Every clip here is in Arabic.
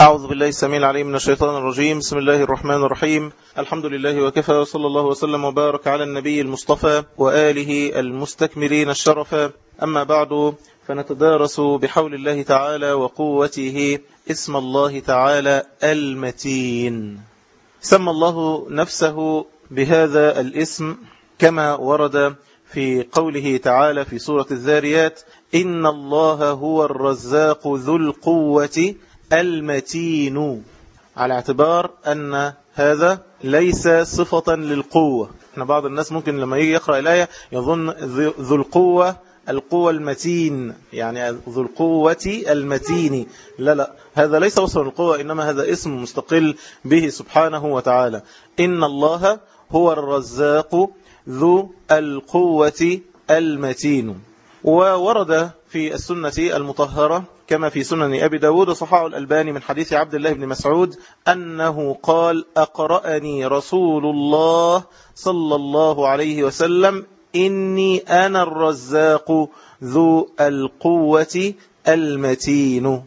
أعوذ بالله السميع العليم من الشيطان الرجيم. بسم الله الرحمن الرحيم. الحمد لله وكفى وصلى الله وسلم وبارك على النبي المصطفى وآله المستكملين الشرفا أما بعد فنتدارس بحول الله تعالى وقوته اسم الله تعالى المتين. سمى الله نفسه بهذا الاسم كما ورد في قوله تعالى في سورة الذاريات إن الله هو الرزاق ذو القوة المتين على اعتبار أن هذا ليس صفة للقوة. إحنا بعض الناس ممكن لما يجي يقرأ الآية يظن ذو القوة القوة المتين يعني ذو القوة المتين. لا لا هذا ليس وصف القوة إنما هذا اسم مستقل به سبحانه وتعالى. إن الله هو الرزاق ذو القوة المتين. وورد في السنة المطهرة كما في سنن أبي داود صحاح الألباني من حديث عبد الله بن مسعود أنه قال أقرأني رسول الله صلى الله عليه وسلم إني أنا الرزاق ذو القوة المتين.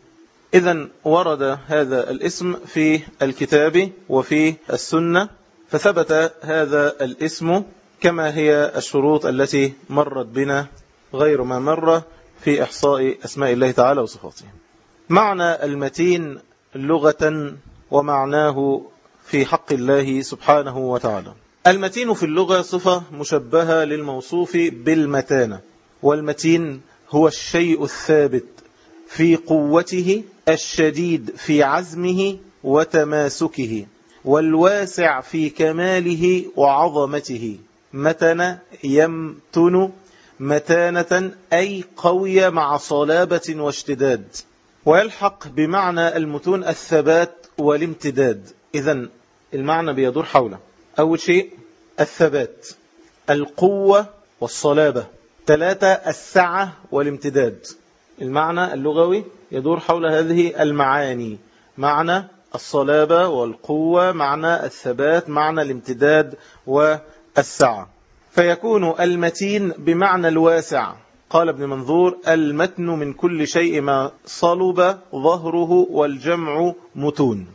إذا ورد هذا الاسم في الكتاب وفي السنة فثبت هذا الاسم كما هي الشروط التي مرت بنا غير ما مر. في إحصاء أسماء الله تعالى وصفاته. معنى المتين لغة ومعناه في حق الله سبحانه وتعالى. المتين في اللغة صفة مشبهة للموصوف بالمتانة. والمتين هو الشيء الثابت في قوته الشديد في عزمه وتماسكه والواسع في كماله وعظمته. متن يمتن متانة أي قوية مع صلابة واشتداد. ويلحق بمعنى المتون الثبات والامتداد. إذا المعنى بيدور حوله. أول شيء الثبات القوة والصلابة. ثلاثة السعة والامتداد. المعنى اللغوي يدور حول هذه المعاني. معنى الصلابة والقوة معنى الثبات معنى الامتداد والسعة. فيكون المتين بمعنى الواسع. قال ابن منظور المتن من كل شيء ما صلب ظهره والجمع متون.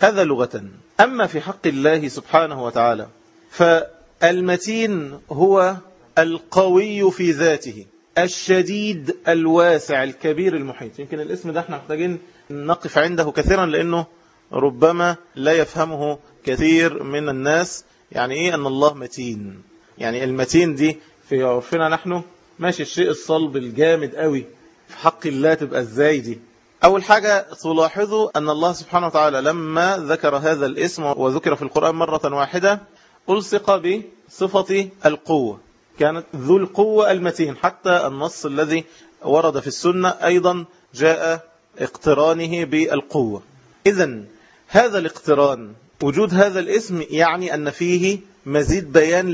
هذا لغة. أما في حق الله سبحانه وتعالى فالمتين هو القوي في ذاته الشديد الواسع الكبير المحيط. يمكن الاسم ده إحنا محتاجين نقف عنده كثيرا لأنه ربما لا يفهمه كثير من الناس. يعني إيه أن الله متين؟ يعني المتين دي في عرفنا نحن ماشي الشيء الصلب الجامد قوي في حق الله تبقى إزاي دي؟ أول حاجة تلاحظوا أن الله سبحانه وتعالى لما ذكر هذا الاسم وذكر في القرآن مرة واحدة ألصق بصفة القوة. كانت ذو القوة المتين حتى النص الذي ورد في السنة أيضا جاء اقترانه بالقوة. إذا هذا الاقتران وجود هذا الاسم يعني أن فيه مزيد بيان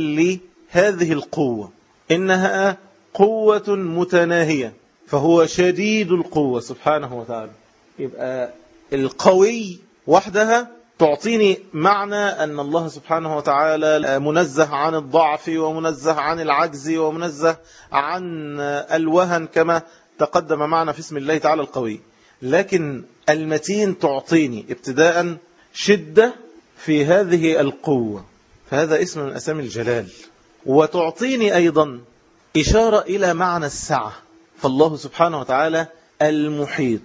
لهذه القوة إنها قوة متناهية فهو شديد القوة سبحانه وتعالى. يبقى القوي وحدها تعطيني معنى أن الله سبحانه وتعالى منزه عن الضعف ومنزه عن العجز ومنزه عن الوهن كما تقدم معنا في اسم الله تعالى القوي. لكن المتين تعطيني ابتداء شدة في هذه القوة. فهذا اسم من أسامي الجلال. وتعطيني أيضا إشارة إلى معنى السعة. فالله سبحانه وتعالى المحيط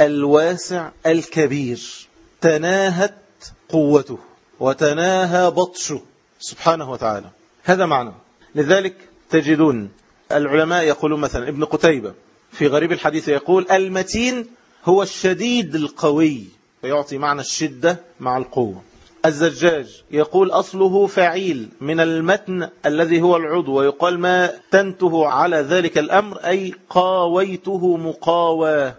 الواسع الكبير تناهت قوته وتناهى بطشه سبحانه وتعالى. هذا معنى. لذلك تجدون العلماء يقولون مثلا ابن قتيبة في غريب الحديث يقول المتين هو الشديد القوي فيعطي معنى الشدة مع القوة. الزجاج يقول أصله فعيل من المتن الذي هو العضو ويقال ما تنته على ذلك الأمر أي قاويته مقاوى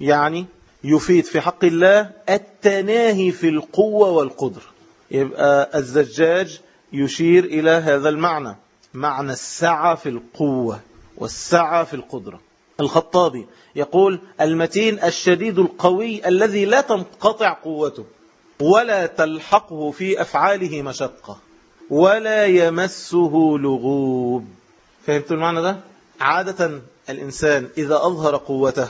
يعني يفيد في حق الله التناهي في القوة والقدر. يبقى الزجاج يشير إلى هذا المعنى معنى السعة في القوة والسعة في القدرة. الخطابي يقول المتين الشديد القوي الذي لا تنقطع قوته. ولا تلحقه في أفعاله مشقة ولا يمسه لغوب. فهمت المعنى ده؟ عادة الإنسان إذا أظهر قوته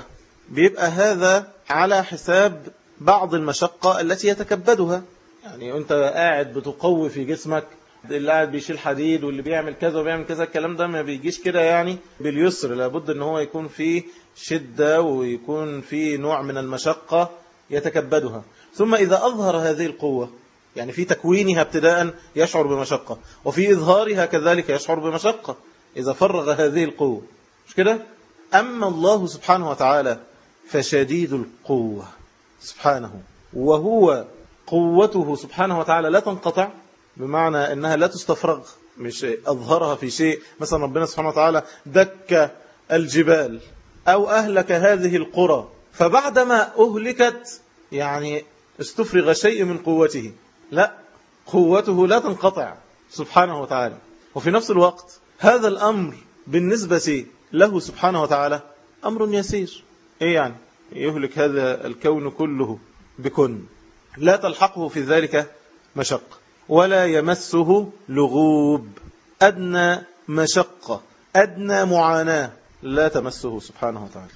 بيبقى هذا على حساب بعض المشقة التي يتكبدها. يعني أنت قاعد بتقوي في جسمك اللي قاعد بيشيل حديد واللي بيعمل كذا وبيعمل كذا الكلام ده ما بيجيش كده يعني باليسر. لابد إن هو يكون فيه شدة ويكون فيه نوع من المشقة يتكبدها. ثم إذا أظهر هذه القوة يعني في تكوينها ابتداء يشعر بمشقة وفي إظهارها كذلك يشعر بمشقة إذا فرغ هذه القوة مش كده؟ أما الله سبحانه وتعالى فشديد القوة سبحانه وهو قوته سبحانه وتعالى لا تنقطع بمعنى أنها لا تستفرغ مش أظهرها في شيء مثلا ربنا سبحانه وتعالى دك الجبال أو أهلك هذه القرى فبعدما أهلكت يعني استفرغ شيء من قوته. لا قوته لا تنقطع سبحانه وتعالى. وفي نفس الوقت هذا الأمر بالنسبة له سبحانه وتعالى أمر يسير. إيه يعني؟ يهلك هذا الكون كله بكن. لا تلحقه في ذلك مشقة ولا يمسه لغوب. أدنى مشقة أدنى معاناة لا تمسه سبحانه وتعالى.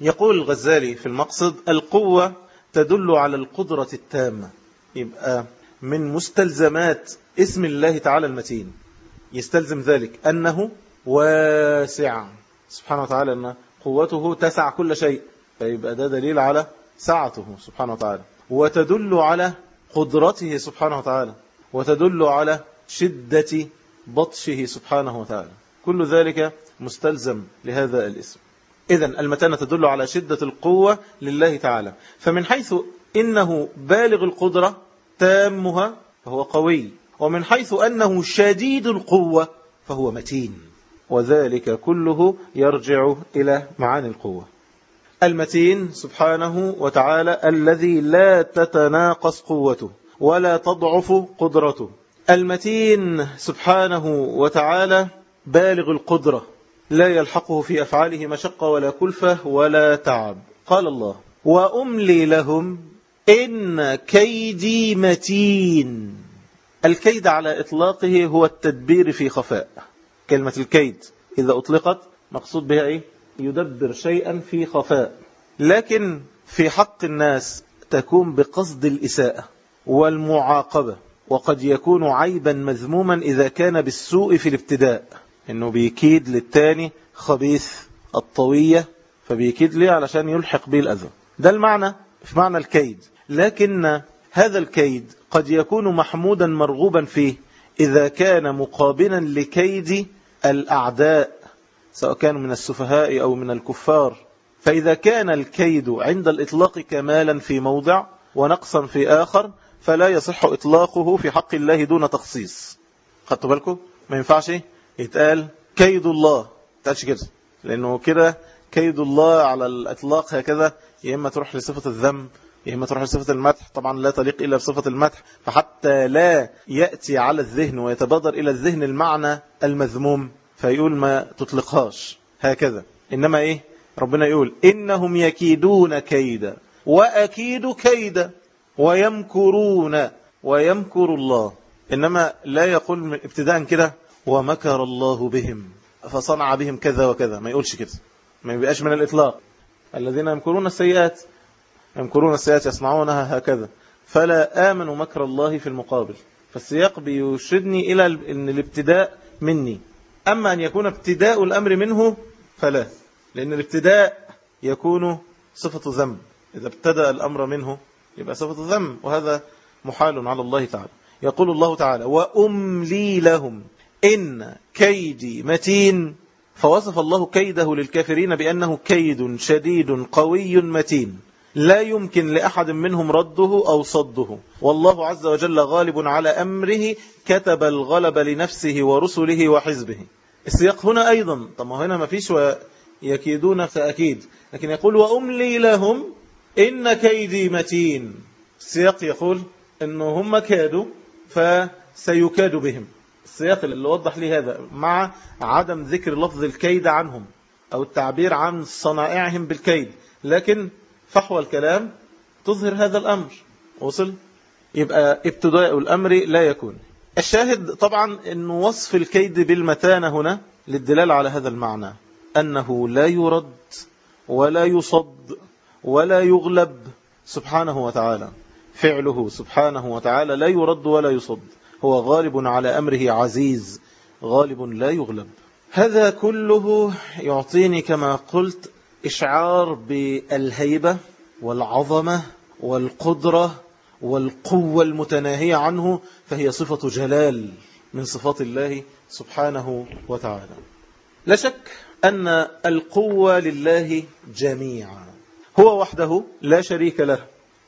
يقول الغزالي في المقصد القوة تدل على القدرة التامة. يبقى من مستلزمات اسم الله تعالى المتين. يستلزم ذلك. أنه واسع. سبحانه وتعالى أن قوته تسع كل شيء. فيبقى ده دليل على سعته سبحانه وتعالى. وتدل على قدرته سبحانه وتعالى. وتدل على شدة بطشه سبحانه وتعالى. كل ذلك مستلزم لهذا الاسم. إذا المتانة تدل على شدة القوة لله تعالى. فمن حيث إنه بالغ القدرة تامها فهو قوي ومن حيث أنه شديد القوة فهو متين وذلك كله يرجع إلى معاني القوة. المتين سبحانه وتعالى الذي لا تتناقص قوته ولا تضعف قدرته. المتين سبحانه وتعالى بالغ القدرة لا يلحقه في أفعاله مشقة ولا كلفة ولا تعب. قال الله وأملي لهم إن كيدي متين. الكيد على إطلاقه هو التدبير في خفاء. كلمة الكيد إذا أطلقت مقصود بها إيه؟ يدبر شيئا في خفاء. لكن في حق الناس تكون بقصد الإساءة والمعاقبة وقد يكون عيبا مذموما إذا كان بالسوء في الابتداء. إنه بيكيد للتاني خبيث الطوية فبيكيد ليه؟ علشان يلحق به الأذى. ده المعنى في معنى الكيد. لكن هذا الكيد قد يكون محمودا مرغوبا فيه إذا كان مقابلا لكيد الأعداء سواء كانوا من السفهاء أو من الكفار. فإذا كان الكيد عند الإطلاق كمالا في موضع ونقصا في آخر فلا يصح إطلاقه في حق الله دون تخصيص. خدتوا بالكم؟ ما ينفعش يتقال كيد الله. تقالش كده. لأنه كده كيد الله على الإطلاق هكذا. يا إما تروح لصفة الذنب يا إما تروح لصفة المدح. طبعا لا تليق إلا بصفة المدح. فحتى لا يأتي على الذهن ويتبادر إلى الذهن المعنى المذموم. فيقول ما تطلقهاش. هكذا. إنما إيه؟ ربنا يقول إنهم يكيدون كيدا. وأكيد كيدا. ويمكرون. ويمكر الله. إنما لا يقول ابتداء كده ومكر الله بهم. فصنع بهم كذا وكذا. ما يقولش كده. ما يبقاش من الإطلاق. الذين يمكرون السيئات. يمكرون السيئات يصنعونها هكذا. فلا آمنوا مكر الله في المقابل. فالسياق بيشدني إلى أن الابتداء مني. أما أن يكون ابتداء الأمر منه فلا. لأن الابتداء يكون صفة ذنب. إذا ابتدأ الأمر منه يبقى صفة ذنب. وهذا محال على الله تعالى. يقول الله تعالى وأملي لهم. إن كيدي متين فوصف الله كيده للكافرين بأنه كيد شديد قوي متين. لا يمكن لأحد منهم رده أو صده. والله عز وجل غالب على أمره كتب الغلب لنفسه ورسله وحزبه. السياق هنا أيضا. طب ما هنا ما فيش يكيدون فأكيد. لكن يقول وأملي لهم إن كيدي متين. السياق يقول أنه هم كادوا فسيكاد بهم. السياق اللي وضح لي هذا مع عدم ذكر لفظ الكيد عنهم أو التعبير عن صنائعهم بالكيد. لكن فحوى الكلام تظهر هذا الأمر. وصل؟ يبقى ابتداء الأمر لا يكون. الشاهد طبعا أن وصف الكيد بالمتانة هنا للدلال على هذا المعنى. أنه لا يرد ولا يصد ولا يغلب سبحانه وتعالى. فعله سبحانه وتعالى لا يرد ولا يصد. هو غالب على أمره عزيز غالب لا يغلب. هذا كله يعطيني كما قلت إشعار بالهيبة والعظمة والقدرة والقوة المتناهية عنه فهي صفة جلال من صفات الله سبحانه وتعالى. لا شك أن القوة لله جميعا. هو وحده لا شريك له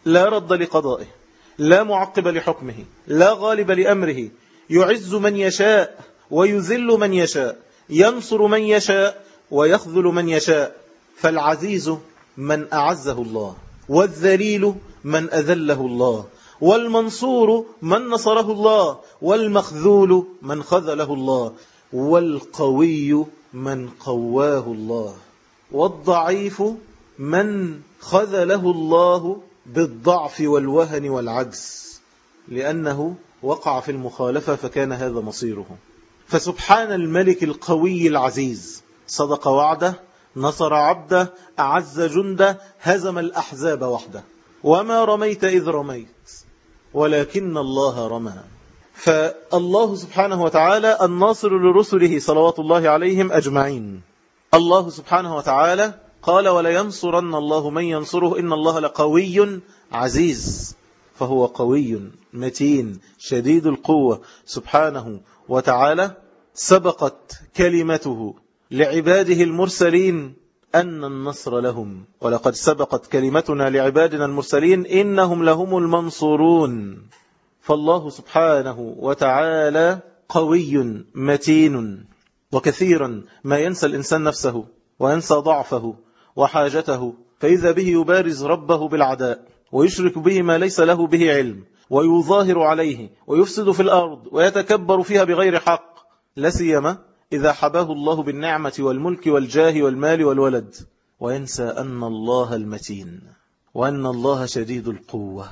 لا رد لقضائه. لا معقب لحكمه لا غالب لأمره. يعز من يشاء ويذل من يشاء ينصر من يشاء ويخذل من يشاء. فالعزيز من أعزه الله والذليل من أذله الله والمنصور من نصره الله والمخذول من خذله الله والقوي من قواه الله والضعيف من خذله الله بالضعف والوهن والعجز لأنه وقع في المخالفة فكان هذا مصيره. فسبحان الملك القوي العزيز صدق وعده نصر عبده أعز جنده هزم الأحزاب وحده. وما رميت إذ رميت ولكن الله رمى. فالله سبحانه وتعالى الناصر لرسله صلوات الله عليهم أجمعين. الله سبحانه وتعالى قال ولينصرن الله من ينصره إن الله لقوي عزيز فهو قوي متين شديد القوة. سبحانه وتعالى سبقت كلمته لعباده المرسلين أن النصر لهم. ولقد سبقت كلمتنا لعبادنا المرسلين إنهم لهم المنصورون. فالله سبحانه وتعالى قوي متين وكثيرا ما ينسى الإنسان نفسه وينسى ضعفه وحاجته فإذا به يبارز ربه بالعداء ويشرك به ما ليس له به علم ويظاهر عليه ويفسد في الأرض ويتكبر فيها بغير حق لسيما إذا حباه الله بالنعمة والملك والجاه والمال والولد وينسى أن الله المتين وأن الله شديد القوة.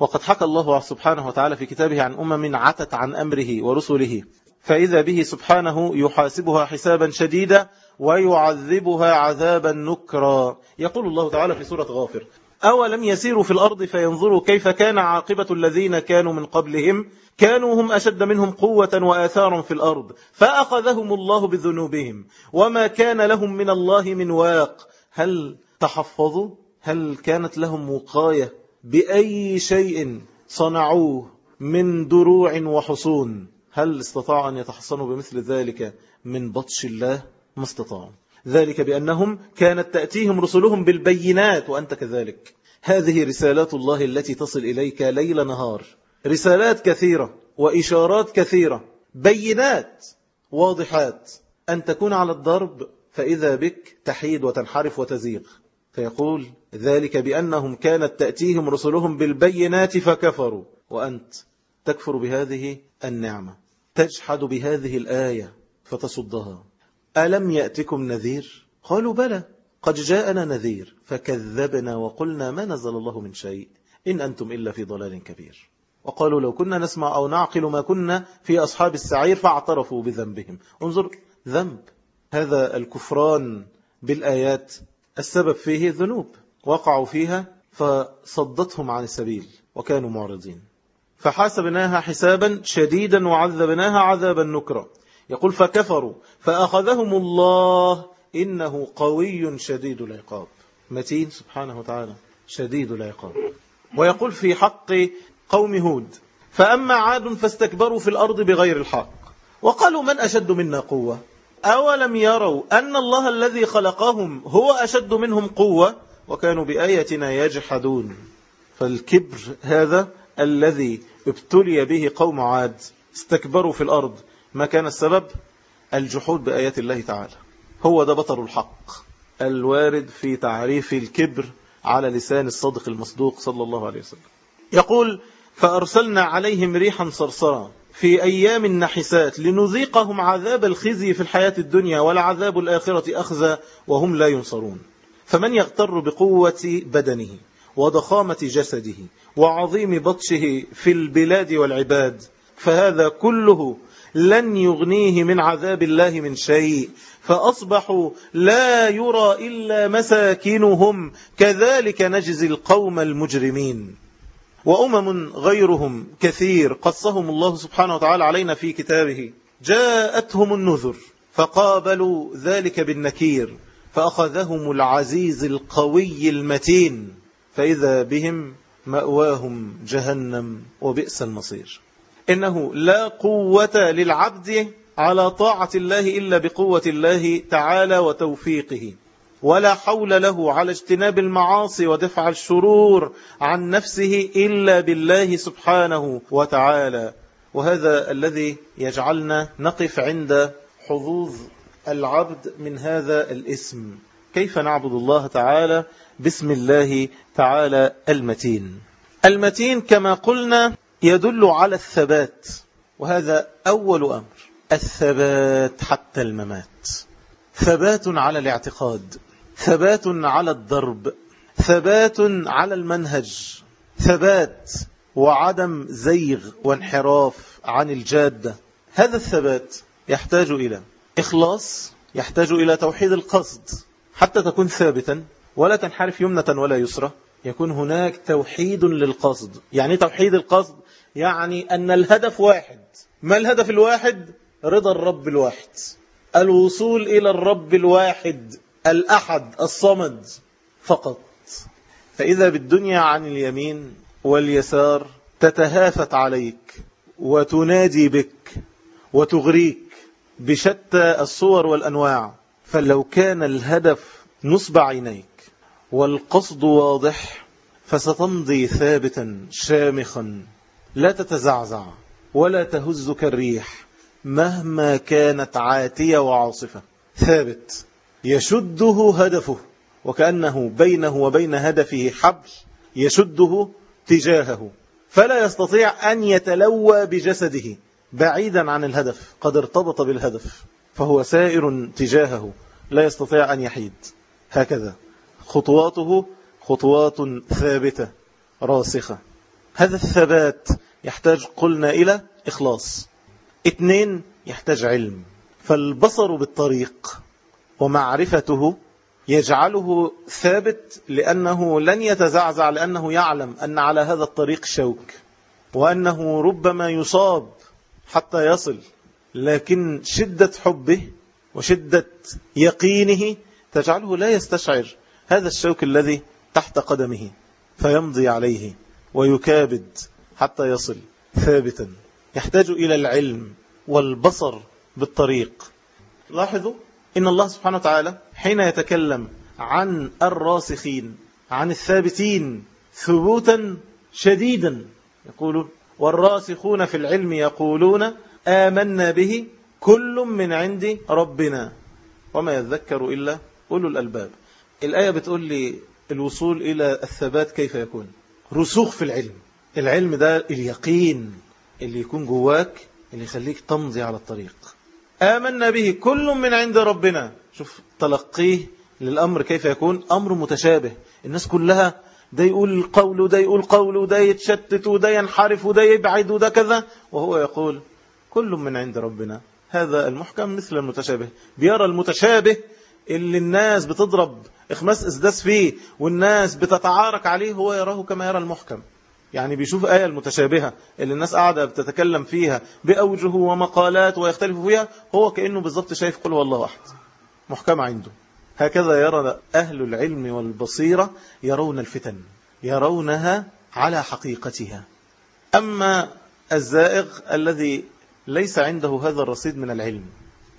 وقد حكى الله سبحانه وتعالى في كتابه عن أمم عتت عن أمره ورسله فإذا به سبحانه يحاسبها حسابا شديدا ويعذبها عذابا نكرا. يقول الله تعالى في سورة غافر أولم يسيروا في الأرض فينظروا كيف كان عاقبة الذين كانوا من قبلهم؟ كانوا هم أشد منهم قوة وآثارا في الأرض فأخذهم الله بذنوبهم. وما كان لهم من الله من واق. هل تحفظوا؟ هل كانت لهم وقاية بأي شيء صنعوه من دروع وحصون؟ هل استطاعوا أن يتحصنوا بمثل ذلك من بطش الله؟ ما استطاعوا. ذلك بأنهم كانت تأتيهم رسلهم بالبينات وأنت كذلك. هذه رسالات الله التي تصل إليك ليل نهار. رسالات كثيرة وإشارات كثيرة. بينات واضحات. أن تكون على الضرب فإذا بك تحيد وتنحرف وتزيغ. فيقول ذلك بأنهم كانت تأتيهم رسلهم بالبينات فكفروا. وأنت تكفر بهذه النعمة. تجحد بهذه الآية فتصدها. ألم يأتكم نذير؟ قالوا بلى قد جاءنا نذير فكذبنا وقلنا ما نزل الله من شيء إن أنتم إلا في ضلال كبير. وقالوا لو كنا نسمع أو نعقل ما كنا في أصحاب السعير فاعترفوا بذنبهم. انظر ذنب. هذا الكفران بالآيات. السبب فيه ذنوب. وقعوا فيها فصدتهم عن السبيل وكانوا معرضين. فحاسبناها حسابا شديدا وعذبناها عذابا نكرا. يقول فكفروا فأخذهم الله إنه قوي شديد العقاب. متين؟ سبحانه وتعالى شديد العقاب. ويقول في حق قوم هود فأما عاد فاستكبروا في الأرض بغير الحق. وقالوا من أشد منا قوة؟ أولم يروا أن الله الذي خلقهم هو أشد منهم قوة؟ وكانوا بآياتنا يجحدون. فالكبر هذا الذي ابتلي به قوم عاد استكبروا في الأرض ما كان السبب؟ الجحود بآيات الله تعالى. هو ده بطر الحق الوارد في تعريف الكبر على لسان الصادق المصدوق صلى الله عليه وسلم. يقول فأرسلنا عليهم ريحا صرصرا في أيام النحسات لنذيقهم عذاب الخزي في الحياة الدنيا والعذاب الآخرة أخزى وهم لا ينصرون. فمن يغتر بقوة بدنه وضخامة جسده وعظيم بطشه في البلاد والعباد فهذا كله لن يغنيه من عذاب الله من شيء. فأصبحوا لا يرى إلا مساكنهم. كذلك نجزي القوم المجرمين. وأمم غيرهم كثير قصهم الله سبحانه وتعالى علينا في كتابه. جاءتهم النذر فقابلوا ذلك بالنكير. فأخذهم العزيز القوي المتين. فإذا بهم مأواهم جهنم وبئس المصير. إنه لا قوة للعبد على طاعة الله إلا بقوة الله تعالى وتوفيقه. ولا حول له على اجتناب المعاصي ودفع الشرور عن نفسه إلا بالله سبحانه وتعالى. وهذا الذي يجعلنا نقف عند حظوظ العبد من هذا الاسم. كيف نعبد الله تعالى؟ بسم الله تعالى المتين. المتين كما قلنا يدل على الثبات وهذا أول أمر. الثبات حتى الممات. ثبات على الاعتقاد ثبات على الضرب ثبات على المنهج. ثبات وعدم زيغ وانحراف عن الجادة. هذا الثبات يحتاج إلى إخلاص يحتاج إلى توحيد القصد. حتى تكون ثابتا ولا تنحرف يمنة ولا يسرى يكون هناك توحيد للقصد. يعني توحيد القصد؟ يعني أن الهدف واحد. ما الهدف الواحد؟ رضا الرب الواحد. الوصول إلى الرب الواحد الأحد الصمد فقط. فإذا بالدنيا عن اليمين واليسار تتهافت عليك وتنادي بك وتغريك بشتى الصور والأنواع. فلو كان الهدف نصب عينيك والقصد واضح فستمضي ثابتا شامخا. لا تتزعزع ولا تهزك الريح مهما كانت عاتية وعاصفة. ثابت يشده هدفه وكأنه بينه وبين هدفه حبل يشده تجاهه. فلا يستطيع أن يتلوى بجسده بعيدا عن الهدف قد ارتبط بالهدف فهو سائر تجاهه لا يستطيع أن يحيد. هكذا خطواته خطوات ثابتة راسخة. هذا الثبات يحتاج قلنا إلى إخلاص. اثنين يحتاج علم. فالبصر بالطريق ومعرفته يجعله ثابت لأنه لن يتزعزع لأنه يعلم أن على هذا الطريق شوك وأنه ربما يصاب حتى يصل. لكن شدة حبه وشدة يقينه تجعله لا يستشعر هذا الشوك الذي تحت قدمه فيمضي عليه. ويكابد حتى يصل ثابتا. يحتاج إلى العلم والبصر بالطريق. لاحظوا إن الله سبحانه وتعالى حين يتكلم عن الراسخين عن الثابتين ثبوتا شديدا يقول والراسخون في العلم يقولون آمنا به كل من عند ربنا. وما يذكر إلا أولو الألباب. الآية بتقول لي الوصول إلى الثبات كيف يكون. رسوخ في العلم. العلم ده اليقين اللي يكون جواك اللي يخليك تمضي على الطريق. آمنا به كل من عند ربنا. شوف تلقيه للأمر كيف يكون؟ أمر متشابه. الناس كلها ده يقول قول وده يقول قول وده يتشتت وده ينحرف وده يبعد وده كذا. وهو يقول كل من عند ربنا. هذا المحكم مثل المتشابه. بيرى المتشابه اللي الناس بتضرب اخماس إسداس فيه والناس بتتعارك عليه هو يراه كما يرى المحكم. يعني بيشوف آية المتشابهة اللي الناس قاعدة بتتكلم فيها بأوجه ومقالات ويختلف فيها هو كأنه بالضبط شايف قل والله أحد. محكمة عنده. هكذا يرى أهل العلم والبصيرة يرون الفتن يرونها على حقيقتها. أما الزائغ الذي ليس عنده هذا الرصيد من العلم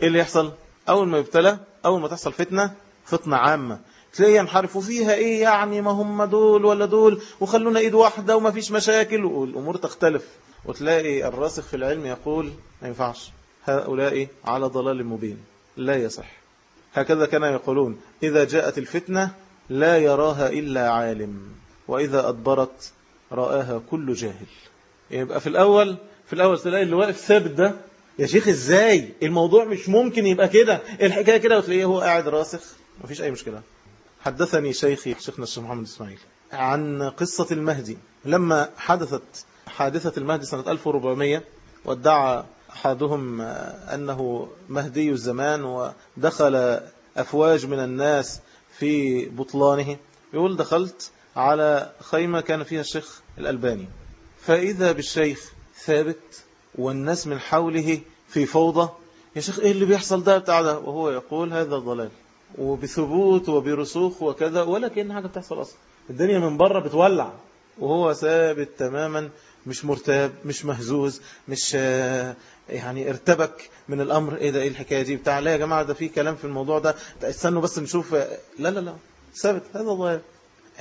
إيه اللي يحصل؟ أول ما يبتلى أول ما تحصل فتنة فتنة عامة. تلاقي ينحرفوا فيها إيه يعني؟ ما هم دول ولا دول وخلونا إيد واحدة وما فيش مشاكل والأمور تختلف. وتلاقي الراسخ في العلم يقول ما ينفعش. هؤلاء على ضلال مبين. لا يصح. هكذا كانوا يقولون إذا جاءت الفتنة لا يراها إلا عالم وإذا أدبرت رآها كل جاهل. يبقى في الأول في الأول تلاقي اللي واقف ثابت ده يا شيخ إزاي؟ الموضوع مش ممكن يبقى كده. الحكاية كده وتلاقيه هو قاعد راسخ. مفيش أي مشكلة. حدثني شيخي شيخنا الشيخ محمد إسماعيل عن قصة المهدي. لما حدثت حادثة المهدي سنة 1400 وادعى أحدهم أنه مهدي الزمان ودخل أفواج من الناس في بطلانه. يقول دخلت على خيمة كان فيها الشيخ الألباني. فإذا بالشيخ ثابت والناس من حوله في فوضى. يا شيخ إيه اللي بيحصل ده؟ بتاع ده وهو يقول هذا ضلال. وبثبوت وبرسوخ وكذا ولا كأن حاجة بتحصل أصلا. الدنيا من بره بتولع. وهو ثابت تماما مش مرتاب مش مهزوز مش يعني ارتبك من الأمر. إيه ده؟ إيه الحكاية دي؟ بتاع لا يا جماعة ده في كلام في الموضوع ده. استنوا بس نشوف. لا لا لا. ثابت هذا ضلال.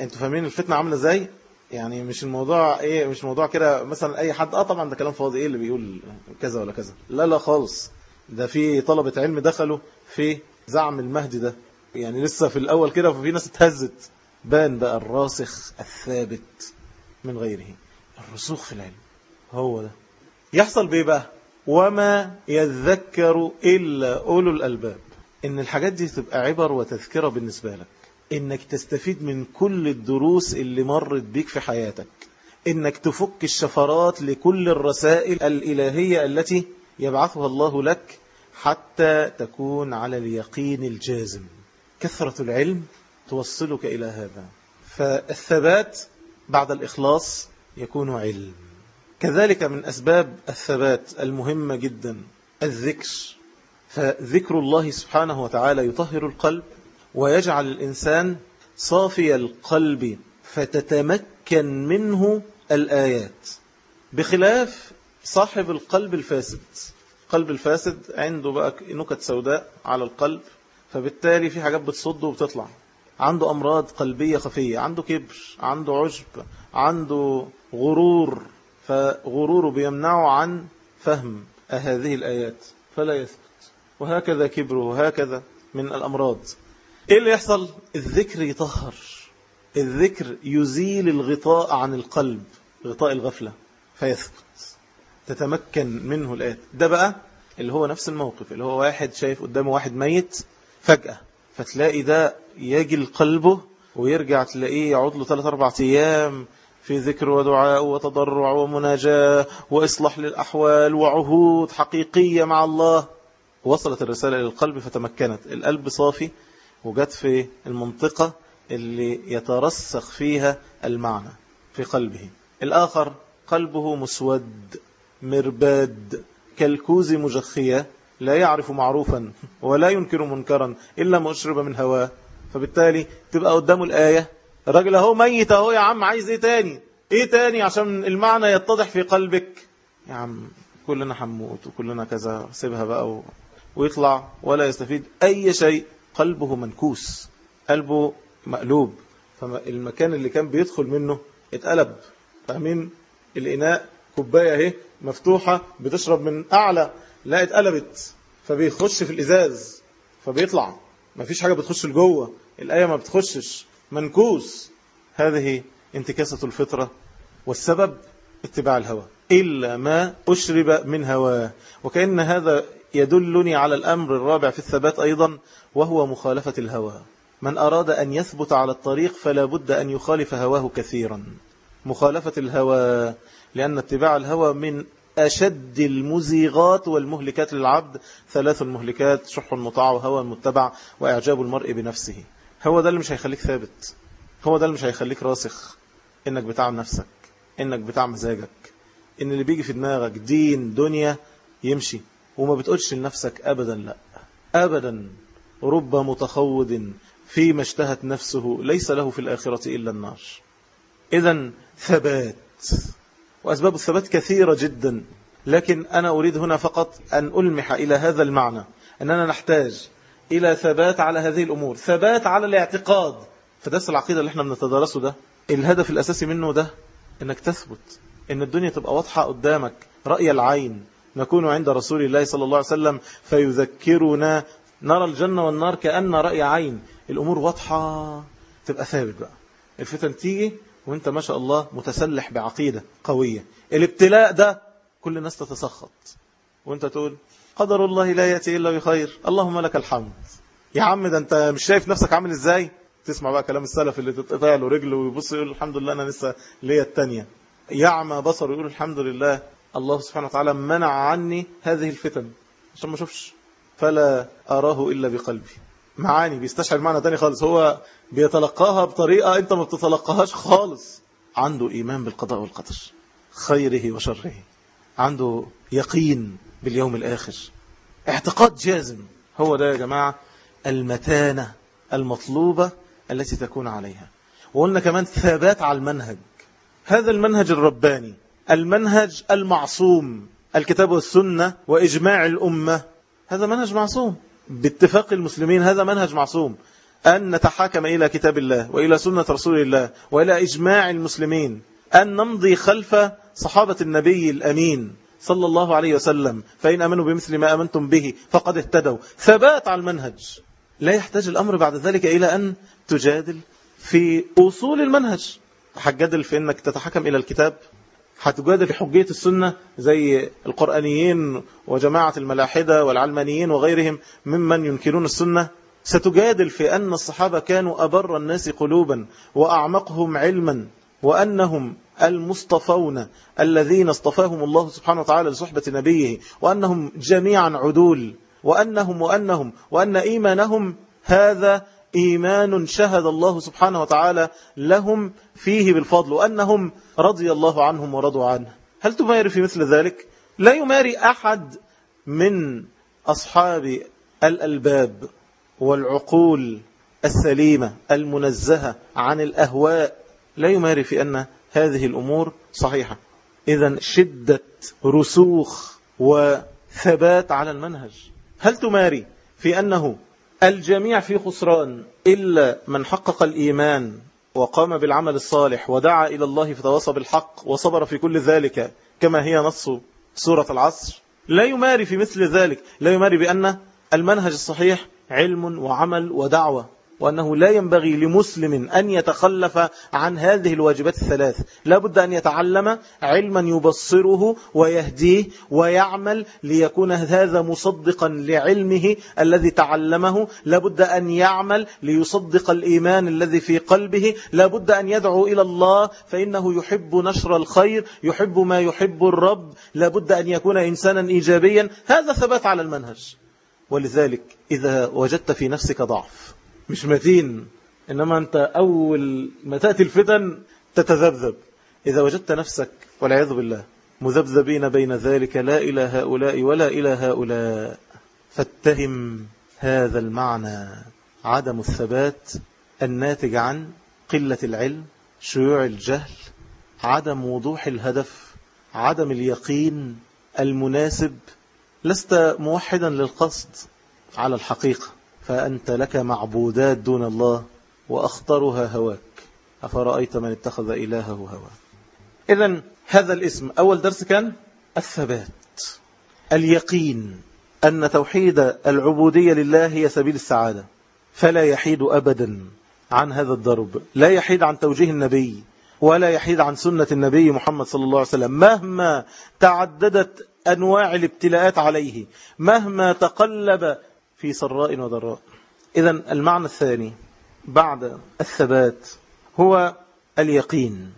أنتوا فاهمين الفتنة عاملة إزاي؟ يعني مش الموضوع إيه مش موضوع كده مثلا أي حد آه طبعا ده كلام فاضي إيه اللي بيقول كذا ولا كذا؟ لا لا خالص. ده في طلبة علم دخلوا في زعم المهدي ده. يعني لسه في الأول كده ففي ناس اتهزت. بان بقى الراسخ الثابت من غيره. الرسوخ في العلم. هو ده. يحصل بيه بقى؟ وما يذكر إلا أولو الألباب. إن الحاجات دي تبقى عبر وتذكرة بالنسبة لك. إنك تستفيد من كل الدروس اللي مرت بيك في حياتك. إنك تفك الشفرات لكل الرسائل الإلهية التي يبعثها الله لك حتى تكون على اليقين الجازم. كثرة العلم توصلك إلى هذا. فالثبات بعد الإخلاص يكون علم. كذلك من أسباب الثبات المهمة جدا الذكر. فذكر الله سبحانه وتعالى يطهر القلب. ويجعل الإنسان صافي القلب فتتمكن منه الآيات. بخلاف صاحب القلب الفاسد. القلب الفاسد عنده بقى نكت سوداء على القلب فبالتالي في حاجات بتصد وبتطلع. عنده أمراض قلبية خفية عنده كبر عنده عجب عنده غرور فغروره بيمنعه عن فهم هذه الآيات. فلا يثبت. وهكذا كبره وهكذا من الأمراض. إيه اللي يحصل؟ الذكر يطهر. الذكر يزيل الغطاء عن القلب غطاء الغفلة فيثبت تتمكن منه الآيات ده بقى اللي هو نفس الموقف اللي هو واحد شايف قدامه واحد ميت فجأة فتلاقي ده يجي قلبه ويرجع تلاقيه يعود له ثلاث أربع أيام في ذكر ودعاء وتضرع ومناجاة وإصلاح للأحوال وعهود حقيقية مع الله. وصلت الرسالة للقلب فتمكنت. القلب صافي وجت في المنطقة اللي يترسخ فيها المعنى في قلبه. الآخر قلبه مسود مرباد كالكوز مجخية لا يعرف معروفا ولا ينكر منكرا إلا ما أشرب من هواه. فبالتالي تبقى قدامه الآية الراجل أهو ميت أهو يا عم عايز إيه تاني؟ إيه تاني عشان المعنى يتضح في قلبك؟ يا عم كلنا حموت وكلنا كذا سيبها بقى و... ويطلع ولا يستفيد أي شيء. قلبه منكوس قلبه مقلوب. فالمكان اللي كان بيدخل منه اتقلب. فاهمين؟ الإناء كوباية أهي مفتوحة بتشرب من أعلى لا اتقلبت. فبيخش في الإزاز. فبيطلع. مفيش حاجة بتخش لجوه. الآية ما بتخشش. منكوس. هذه انتكاسة الفطرة والسبب اتباع الهوى. إلا ما أشرب من هواه. وكأن هذا يدلني على الأمر الرابع في الثبات أيضا وهو مخالفة الهوى. من أراد أن يثبت على الطريق فلا بد أن يخالف هواه كثيرا. مخالفة الهوى لأن اتباع الهوى من أشد المزيغات والمهلكات للعبد. ثلاث المهلكات شح مطاع وهوى متبع وإعجاب المرء بنفسه. هو ده اللي مش هيخليك ثابت. هو ده اللي مش هيخليك راسخ. إنك بتاع نفسك. إنك بتاع مزاجك. إن اللي بيجي في دماغك دين دنيا يمشي. وما بتقولش لنفسك ابدا لا. ابدا رب متخوض فيما اشتهت نفسه ليس له في الآخرة إلا النار. إذا ثبات. وأسباب الثبات كثيرة جدا لكن أنا أريد هنا فقط أن ألمح إلى هذا المعنى أننا نحتاج إلى ثبات على هذه الأمور ثبات على الاعتقاد. فدرس العقيدة اللي إحنا بنتدرسه ده الهدف الأساسي منه ده إنك تثبت إن الدنيا تبقى واضحة قدامك رأي العين نكون عند رسول الله صلى الله عليه وسلم فيذكرنا. نرى الجنة والنار كأن رأي عين. الأمور واضحة. تبقى ثابت بقى. الفتن تيجي وانت ما شاء الله متسلح بعقيدة قوية. الابتلاء ده كل الناس تتسخط. وانت تقول قدر الله لا يأتي إلا بخير. اللهم لك الحمد. يا عم ده انت مش شايف نفسك عامل إزاي؟ تسمع بقى كلام السلف اللي تتقطع له رجله ويبص يقول الحمد لله أنا لسه ليا التانية. يعمى بصره يقول الحمد لله. الله سبحانه وتعالى منع عني هذه الفتن. عشان ما أشوفش. فلا أراه إلا بقلبي. معاني بيستشعر معنى تاني خالص. هو بيتلقاها بطريقة أنت ما بتتلقاهاش خالص. عنده إيمان بالقضاء والقدر. خيره وشره. عنده يقين باليوم الآخر. اعتقاد جازم. هو ده يا جماعة المتانة المطلوبة التي تكون عليها. وقلنا كمان ثبات على المنهج. هذا المنهج الرباني. المنهج المعصوم الكتاب والسنة وإجماع الأمة. هذا منهج معصوم. باتفاق المسلمين هذا منهج معصوم. أن نتحاكم إلى كتاب الله وإلى سنة رسول الله وإلى إجماع المسلمين. أن نمضي خلف صحابة النبي الأمين صلى الله عليه وسلم. فإن أمنوا بمثل ما أمنتم به فقد اهتدوا. ثبات على المنهج. لا يحتاج الأمر بعد ذلك إلى أن تجادل في أصول المنهج. هتجادل في أنك تتحكم إلى الكتاب هتجادل في حجية السنة زي القرآنيين وجماعة الملاحدة والعلمانيين وغيرهم ممن ينكرون السنة. ستجادل في أن الصحابة كانوا أبر الناس قلوبا وأعمقهم علما وأنهم المصطفون الذين اصطفاهم الله سبحانه وتعالى لصحبة نبيه وأنهم جميعا عدول. وأنهم وأنهم وأن إيمانهم هذا إيمان شهد الله سبحانه وتعالى لهم فيه بالفضل وأنهم رضي الله عنهم ورضوا عنه. هل تماري في مثل ذلك؟ لا يماري أحد من أصحاب الألباب والعقول السليمة المنزهة عن الأهواء. لا يماري في أن هذه الأمور صحيحة. إذا شدة رسوخ وثبات على المنهج. هل تماري في أنه الجميع في خسران إلا من حقق الإيمان وقام بالعمل الصالح ودعا إلى الله فتواصى بالحق وصبر في كل ذلك كما هي نص سورة العصر. لا يماري في مثل ذلك لا يماري بأن المنهج الصحيح علم وعمل ودعوة. وأنه لا ينبغي لمسلم أن يتخلف عن هذه الواجبات الثلاث. لا بد أن يتعلم علما يبصره ويهديه ويعمل ليكون هذا مصدقا لعلمه الذي تعلمه. لا بد أن يعمل ليصدق الإيمان الذي في قلبه. لا بد أن يدعو إلى الله فإنه يحب نشر الخير يحب ما يحب الرب. لا بد أن يكون إنسانا إيجابيا. هذا ثبات على المنهج. ولذلك إذا وجدت في نفسك ضعف مش متين إنما أنت أول ما تأتي الفتن تتذبذب. إذا وجدت نفسك والعياذ بالله مذبذبين بين ذلك لا إلى هؤلاء ولا إلى هؤلاء. فاتهم هذا المعنى. عدم الثبات الناتج عن قلة العلم شيوع الجهل عدم وضوح الهدف عدم اليقين المناسب. لست موحدا للقصد على الحقيقة. فأنت لك معبودات دون الله وأخطرها هواك. أفرأيت من اتخذ إلهه هواه؟ إذا هذا الاسم أول درس كان الثبات اليقين أن توحيد العبودية لله هي سبيل السعادة. فلا يحيد أبدا عن هذا الضرب لا يحيد عن توجيه النبي ولا يحيد عن سنة النبي محمد صلى الله عليه وسلم مهما تعددت أنواع الابتلاءات عليه مهما تقلب في سراء وضراء. إذا المعنى الثاني بعد الثبات هو اليقين.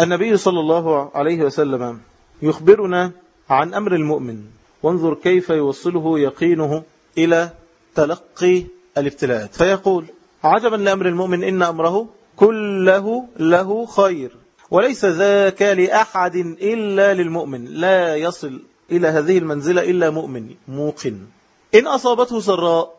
النبي صلى الله عليه وسلم يخبرنا عن أمر المؤمن. وانظر كيف يوصله يقينه إلى تلقي الابتلاءات. فيقول عجبا لأمر المؤمن إن أمره كله له خير وليس ذاك لأحد إلا للمؤمن. لا يصل إلى هذه المنزلة إلا مؤمن موقن. إن أصابته سراء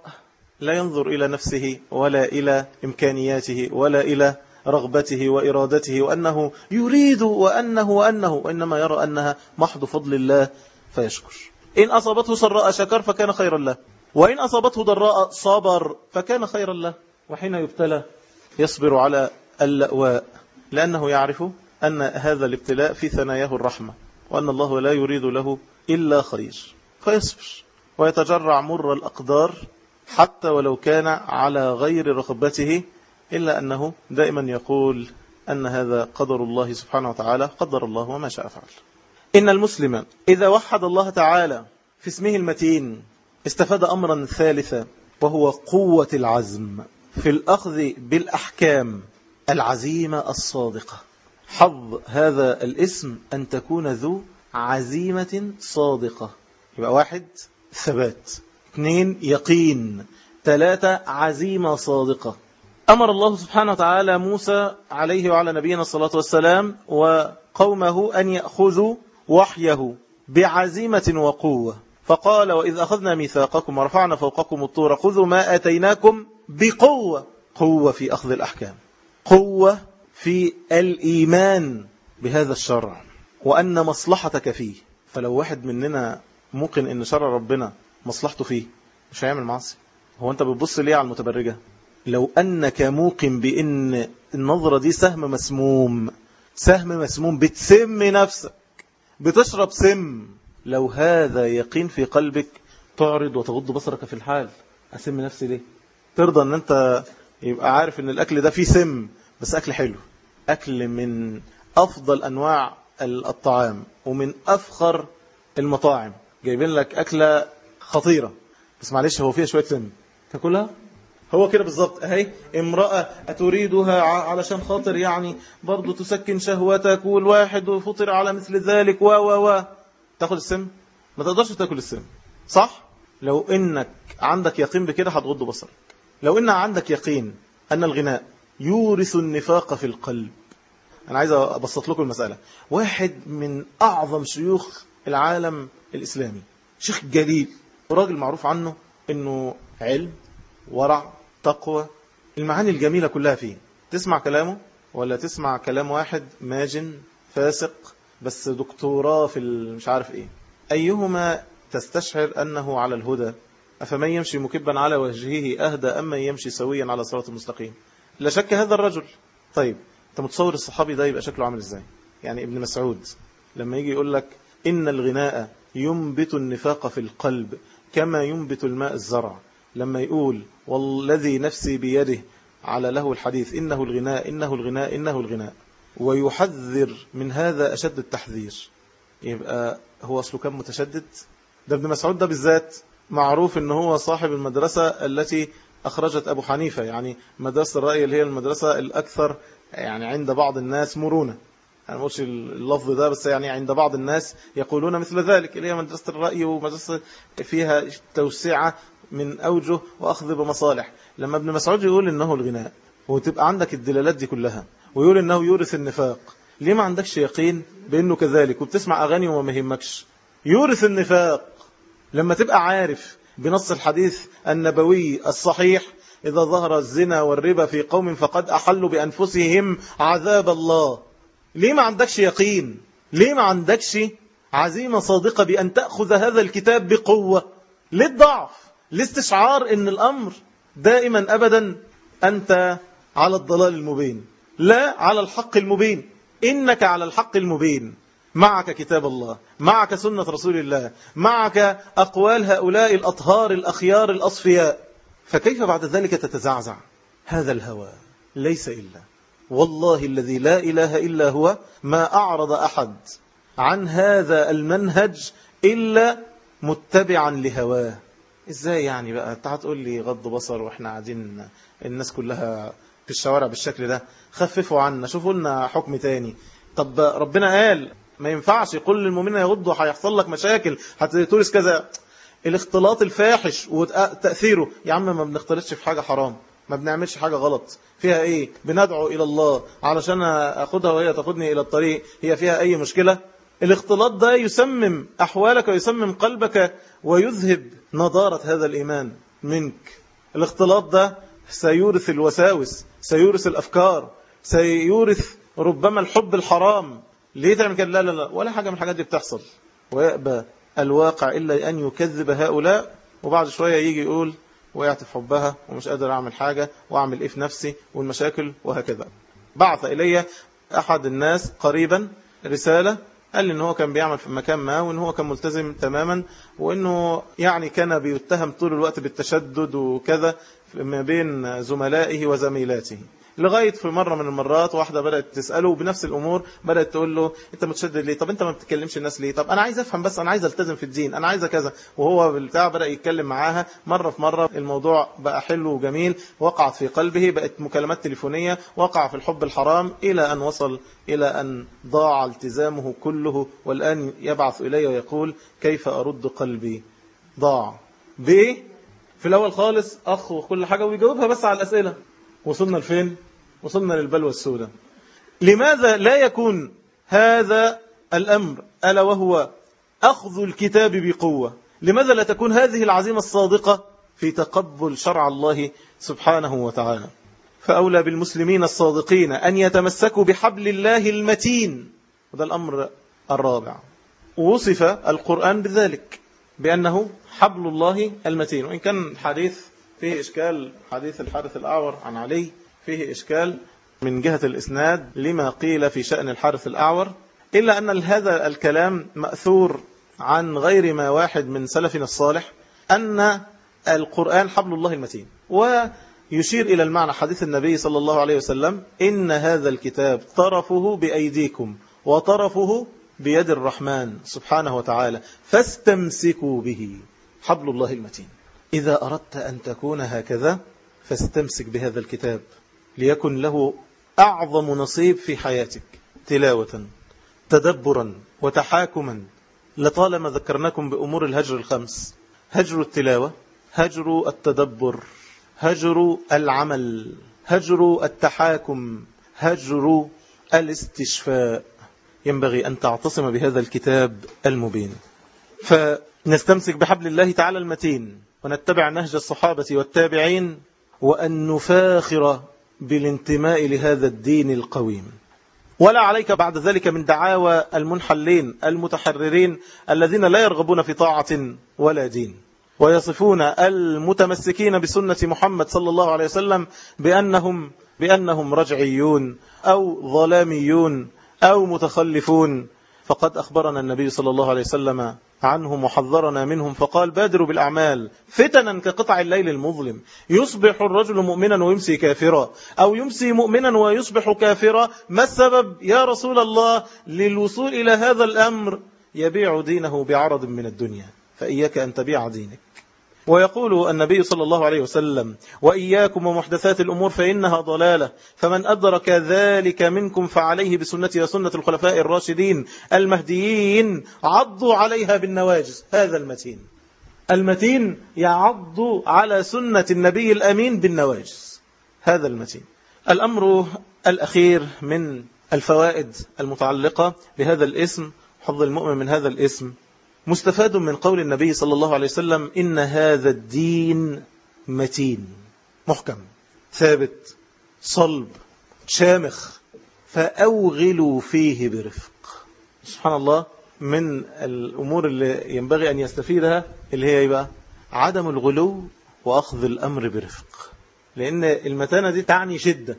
لا ينظر إلى نفسه ولا إلى إمكانياته ولا إلى رغبته وإرادته وأنه يريد وأنه وأنه وإنما يرى أنها محض فضل الله فيشكر. إن أصابته سراء شكر فكان خيرا له. وإن أصابته ضراء صبر فكان خيرا له. وحين يبتلى يصبر على اللأواء لأنه يعرف أن هذا الابتلاء في ثناياه الرحمة وأن الله لا يريد له إلا خير. فيصبر. ويتجرع مر الأقدار حتى ولو كان على غير رغبته إلا أنه دائما يقول أن هذا قدر الله سبحانه وتعالى قدر الله وما شاء فعل. إن المسلم إذا وحد الله تعالى في اسمه المتين استفاد أمرا ثالثا وهو قوة العزم في الأخذ بالأحكام العزيمة الصادقة. حظ هذا الاسم أن تكون ذو عزيمة صادقة. يبقى واحد ثبات. اثنين يقين. ثلاثة عزيمة صادقة. أمر الله سبحانه وتعالى موسى عليه وعلى نبينا الصلاة والسلام وقومه أن يأخذوا وحيه بعزيمة وقوة. فقال وإذ أخذنا ميثاقكم ورفعنا فوقكم الطور خذوا ما أتيناكم بقوة. قوة في أخذ الأحكام. قوة في الإيمان بهذا الشرع. وأن مصلحتك فيه. فلو واحد مننا ممكن أن شرع ربنا مصلحته فيه. مش هيعمل معصي هو أنت بتبص ليه على المتبرجة؟ لو أنك موقن بأن النظرة دي سهم مسموم. سهم مسموم. بتسم نفسك. بتشرب سم. لو هذا يقين في قلبك تعرض وتغض بصرك في الحال. أسم نفسي ليه؟ ترضى أن أنت يبقى عارف أن الأكل ده فيه سم. بس أكل حلو. أكل من أفضل أنواع الطعام. ومن أفخر المطاعم. جايبين لك أكلة خطيرة. بس معلش هو فيها شوية سم تاكلها؟ هو كده بالظبط. أهي امرأة أتريدها علشان خاطر يعني برضو تسكن شهوتك والواحد فطر على مثل ذلك و و و. تاخد السم؟ ما تقدرش تاكل السم صح؟ لو إنك عندك يقين بكده هتغض بصرك. لو إن عندك يقين أن الغناء يورث النفاق في القلب. أنا عايز أبسط لكم المسألة. واحد من أعظم شيوخ العالم الإسلامي. شيخ جليل وراجل معروف عنه إنه علم ورع تقوى. المعاني الجميلة كلها فيه. تسمع كلامه ولا تسمع كلام واحد ماجن فاسق بس دكتوراه في مش عارف إيه. أيهما تستشعر أنه على الهدى؟ أفمن يمشي مكبا على وجهه أهدى أما يمشي سويا على صراط المستقيم لا شك هذا الرجل. طيب أنت متصور الصحابي ده يبقى شكله عامل إزاي؟ يعني ابن مسعود لما يجي يقول لك إن الغناء ينبت النفاق في القلب كما ينبت الماء الزرع. لما يقول والذي نفسي بيده على له الحديث إنه الغناء إنه الغناء إنه الغناء. ويحذر من هذا أشد التحذير. يبقى هو أصله كان متشدد. ده ابن مسعود ده بالذات معروف إن هو صاحب المدرسة التي أخرجت أبو حنيفة. يعني مدرسة الرأي اللي هي المدرسة الأكثر يعني عند بعض الناس مرونة. أنا ما اللفظ ده بس يعني عند بعض الناس يقولون مثل ذلك اللي هي مدرسة الرأي ومدرسة فيها توسعة من أوجه وأخذ بمصالح. لما ابن مسعود يقول إنه الغناء وتبقى عندك الدلالات دي كلها ويقول إنه يورث النفاق ليه ما عندكش يقين بأنه كذلك وبتسمع أغاني وما مهمكش؟ يورث النفاق. لما تبقى عارف بنص الحديث النبوي الصحيح إذا ظهر الزنا والربا في قوم فقد أحلوا بأنفسهم عذاب الله. ليه ما عندكش يقين؟ ليه ما عندكش عزيمة صادقة بأن تأخذ هذا الكتاب بقوة؟ للضعف لاستشعار إن الأمر دائما أبدا أنت على الضلال المبين لا على الحق المبين. إنك على الحق المبين. معك كتاب الله معك سنة رسول الله معك أقوال هؤلاء الأطهار الأخيار الأصفياء. فكيف بعد ذلك تتزعزع؟ هذا الهوى ليس إلا والله الذي لا إله إلا هو ما أعرض أحد عن هذا المنهج إلا متبعا لهواه. إزاي يعني بقى؟ تعال تقول لي غض بصر وإحنا قاعدين الناس كلها في الشوارع بالشكل ده. خففوا عنا شوفوا لنا حكم تاني. طب ربنا قال ما ينفعش يقول للمؤمنين يغضوا هيحصل لك مشاكل هتورث كذا. الاختلاط الفاحش وتأثيره يا عم ما بنختلطش في حاجة حرام. ما بنعملش حاجة غلط. فيها إيه؟ بندعو إلى الله. علشان أخدها وهي تاخدني إلى الطريق. هي فيها أي مشكلة؟ الاختلاط ده يسمم أحوالك ويسمم قلبك ويذهب نضارة هذا الإيمان منك. الاختلاط ده سيورث الوساوس سيورث الأفكار سيورث ربما الحب الحرام. ليه تعمل كده؟ لا لا لا. ولا حاجة من الحاجات دي بتحصل. ويأبى الواقع إلا أن يكذب هؤلاء. وبعد شوية يجي يقول وقعت في حبها ومش قادر أعمل حاجة وأعمل إيه في نفسي والمشاكل وهكذا. بعث إلي أحد الناس قريبا رسالة قال لي إن هو كان بيعمل في مكان ما وإن هو كان ملتزم تماما وإنه يعني كان بيتهم طول الوقت بالتشدد وكذا ما بين زملائه وزميلاته. لغاية في مرة من المرات واحدة بدأت تسأله بنفس الأمور بدأت تقول له أنت متشدد ليه؟ طب أنت ما بتكلمش الناس ليه؟ طب أنا عايز أفهم بس أنا عايز ألتزم في الدين أنا عايز كذا. وهو بالتاع بدأ يتكلم معاها. مرة في مرة الموضوع بقى حلو وجميل وقعت في قلبه بقت مكالمات تليفونية وقع في الحب الحرام إلى أن وصل إلى أن ضاع التزامه كله والآن يبعث إلي ويقول كيف أرد قلبي؟ ضاع. بإيه في الأول خالص أخ وكل حاجة ويجاوبها بس على الأسئلة. وصلنا لفين؟ وصلنا للبلوى السوداء. لماذا لا يكون هذا الأمر ألا وهو أخذ الكتاب بقوة؟ لماذا لا تكون هذه العزيمة الصادقة في تقبل شرع الله سبحانه وتعالى؟ فأولى بالمسلمين الصادقين أن يتمسكوا بحبل الله المتين. وده الأمر الرابع. وصف القرآن بذلك بأنه حبل الله المتين. وإن كان الحديث فيه إشكال حديث الحارث الأعور عن علي فيه إشكال من جهة الإسناد لما قيل في شأن الحارث الأعور إلا أن هذا الكلام مأثور عن غير ما واحد من سلفنا الصالح أن القرآن حبل الله المتين. ويشير إلى المعنى حديث النبي صلى الله عليه وسلم إن هذا الكتاب طرفه بأيديكم وطرفه بيد الرحمن سبحانه وتعالى فاستمسكوا به حبل الله المتين. إذا أردت أن تكون هكذا فاستمسك بهذا الكتاب ليكن له أعظم نصيب في حياتك. تلاوة تدبرا وتحاكما. لطالما ذكرناكم بأمور الهجر الخمس هجر التلاوة هجر التدبر هجر العمل هجر التحاكم هجر الاستشفاء. ينبغي أن تعتصم بهذا الكتاب المبين. فنستمسك بحبل الله تعالى المتين. ونتبع نهج الصحابة والتابعين وأن نفاخر بالانتماء لهذا الدين القويم. ولا عليك بعد ذلك من دعاوى المنحلين المتحررين الذين لا يرغبون في طاعة ولا دين. ويصفون المتمسكين بسنة محمد صلى الله عليه وسلم بأنهم, بأنهم رجعيون أو ظلاميون أو متخلفون فقد أخبرنا النبي صلى الله عليه وسلم عنهم وحذرنا منهم فقال بادروا بالأعمال فتنا كقطع الليل المظلم. يصبح الرجل مؤمنا ويمسي كافرا أو يمسي مؤمنا ويصبح كافرا. ما السبب؟ يا رسول الله للوصول إلى هذا الأمر يبيع دينه بعرض من الدنيا. فإياك أن تبيع دينك. ويقول النبي صلى الله عليه وسلم وإياكم ومحدثات الأمور فإنها ضلالة فمن أدرك ذلك منكم فعليه بسنتي وسنة الخلفاء الراشدين المهديين عضوا عليها بالنواجز هذا المتين. المتين يعض على سنة النبي الأمين بالنواجز هذا المتين. الأمر الأخير من الفوائد المتعلقة بهذا الاسم حظ المؤمن من هذا الاسم مستفاد من قول النبي صلى الله عليه وسلم إن هذا الدين متين محكم ثابت صلب شامخ فأوغلوا فيه برفق. سبحان الله من الأمور اللي ينبغي أن يستفيدها اللي هي يبقى عدم الغلو وأخذ الأمر برفق. لأن المتانة دي تعني شدة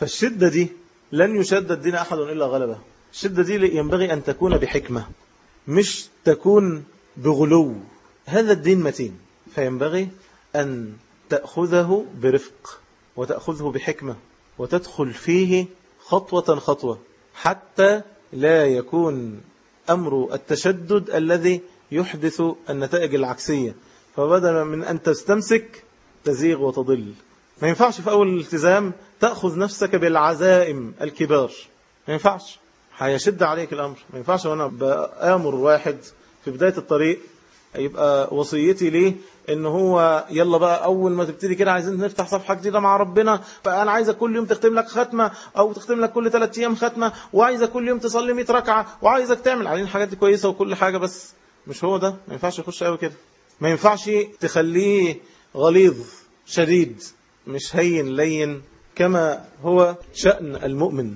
فالشدة دي لن يشد الدين أحد إلا غلبه. الشدة دي ينبغي أن تكون بحكمة. مش تكون بغلو. هذا الدين متين. فينبغي أن تأخذه برفق وتأخذه بحكمة وتدخل فيه خطوة خطوة حتى لا يكون أمر التشدد الذي يحدث النتائج العكسية. فبدلا من أن تستمسك تزيغ وتضل. ما ينفعش في أول الالتزام تأخذ نفسك بالعزائم الكبار. ما ينفعش. هيشد عليك الأمر. ما ينفعش وأنا بآمر واحد في بداية الطريق يبقى وصيتي ليه إن هو يلا بقى أول ما تبتدي كده عايزين نفتح صفحة جديدة مع ربنا فانا عايزك كل يوم تختم لك ختمة أو تختم لك كل ثلاث أيام ختمة وعايزك كل يوم تصلي 100 ركعة وعايزك تعمل عليه الحاجات دي كويسة وكل حاجة بس مش هو ده. ما ينفعش يخش قوي كده. ما ينفعش تخليه غليظ شديد مش هين لين كما هو شأن المؤمن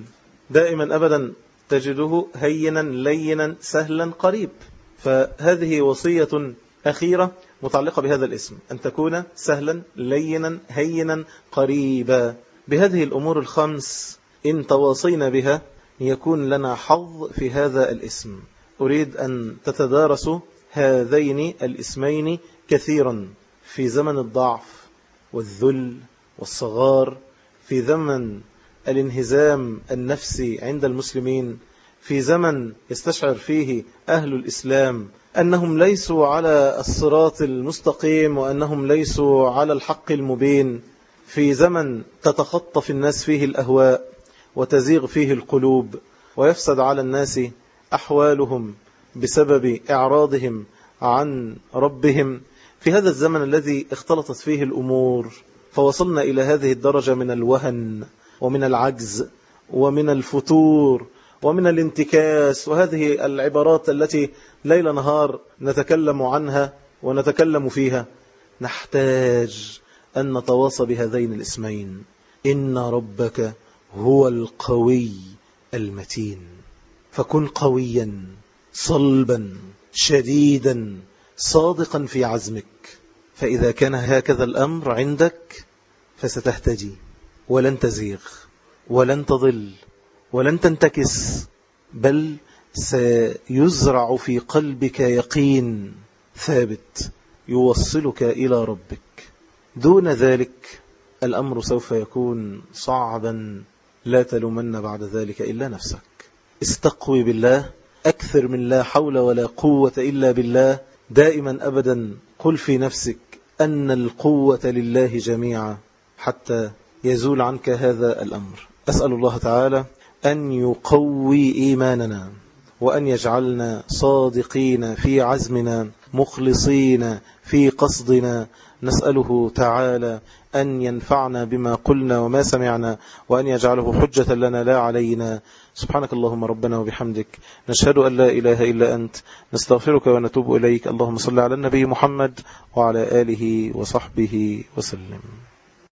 دائما ابدا. تجده هينا لينا سهلا قريب. فهذه وصية أخيرة متعلقة بهذا الاسم أن تكون سهلا لينا هينا قريبا. بهذه الأمور الخمس إن تواصينا بها يكون لنا حظ في هذا الاسم. أريد أن تتدارسوا هذين الاسمين كثيرا في زمن الضعف والذل والصغار في زمن الانهزام النفسي عند المسلمين في زمن يستشعر فيه أهل الإسلام أنهم ليسوا على الصراط المستقيم وأنهم ليسوا على الحق المبين في زمن تتخطف الناس فيه الأهواء وتزيغ فيه القلوب ويفسد على الناس أحوالهم بسبب إعراضهم عن ربهم. في هذا الزمن الذي اختلطت فيه الأمور فوصلنا إلى هذه الدرجة من الوهن. ومن العجز ومن الفتور ومن الانتكاس. وهذه العبارات التي ليل نهار نتكلم عنها ونتكلم فيها نحتاج أن نتواصى بهذين الاسمين. إن ربك هو القوي المتين. فكن قويا صلبا شديدا صادقا في عزمك. فإذا كان هكذا الأمر عندك فستهتدي. ولن تزيغ ولن تضل ولن تنتكس بل سيزرع في قلبك يقين ثابت يوصلك إلى ربك. دون ذلك الأمر سوف يكون صعبا لا تلومن بعد ذلك إلا نفسك. استقوي بالله أكثر من لا حول ولا قوة إلا بالله. دائما أبدا قل في نفسك أن القوة لله جميعا حتى يزول عنك هذا الأمر. أسأل الله تعالى أن يقوي إيماننا وأن يجعلنا صادقين في عزمنا مخلصين في قصدنا. نسأله تعالى أن ينفعنا بما قلنا وما سمعنا وأن يجعله حجة لنا لا علينا. سبحانك اللهم ربنا وبحمدك. نشهد أن لا إله إلا أنت. نستغفرك ونتوب إليك. اللهم صل على النبي محمد وعلى آله وصحبه وسلم.